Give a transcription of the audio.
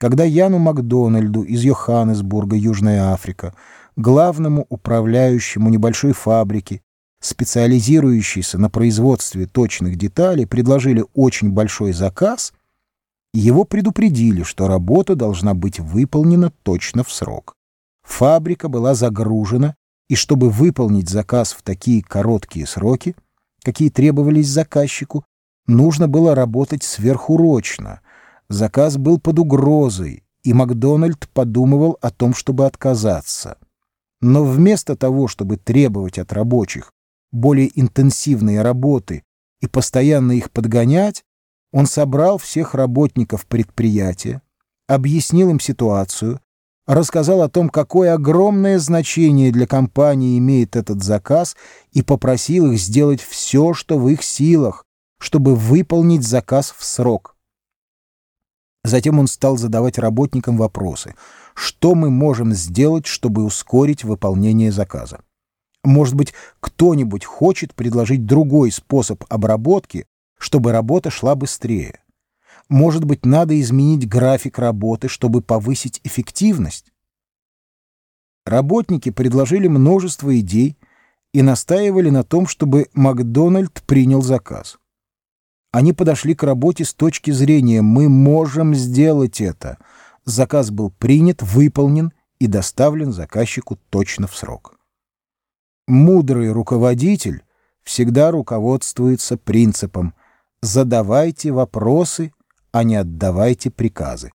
Когда Яну Макдональду из Йоханнесбурга, Южная Африка, главному управляющему небольшой фабрики, специализирующейся на производстве точных деталей, предложили очень большой заказ, его предупредили, что работа должна быть выполнена точно в срок. Фабрика была загружена, и чтобы выполнить заказ в такие короткие сроки, какие требовались заказчику, нужно было работать сверхурочно — Заказ был под угрозой, и Макдональд подумывал о том, чтобы отказаться. Но вместо того, чтобы требовать от рабочих более интенсивные работы и постоянно их подгонять, он собрал всех работников предприятия, объяснил им ситуацию, рассказал о том, какое огромное значение для компании имеет этот заказ и попросил их сделать все, что в их силах, чтобы выполнить заказ в срок. Затем он стал задавать работникам вопросы. Что мы можем сделать, чтобы ускорить выполнение заказа? Может быть, кто-нибудь хочет предложить другой способ обработки, чтобы работа шла быстрее? Может быть, надо изменить график работы, чтобы повысить эффективность? Работники предложили множество идей и настаивали на том, чтобы Макдональд принял заказ. Они подошли к работе с точки зрения «мы можем сделать это». Заказ был принят, выполнен и доставлен заказчику точно в срок. Мудрый руководитель всегда руководствуется принципом «задавайте вопросы, а не отдавайте приказы».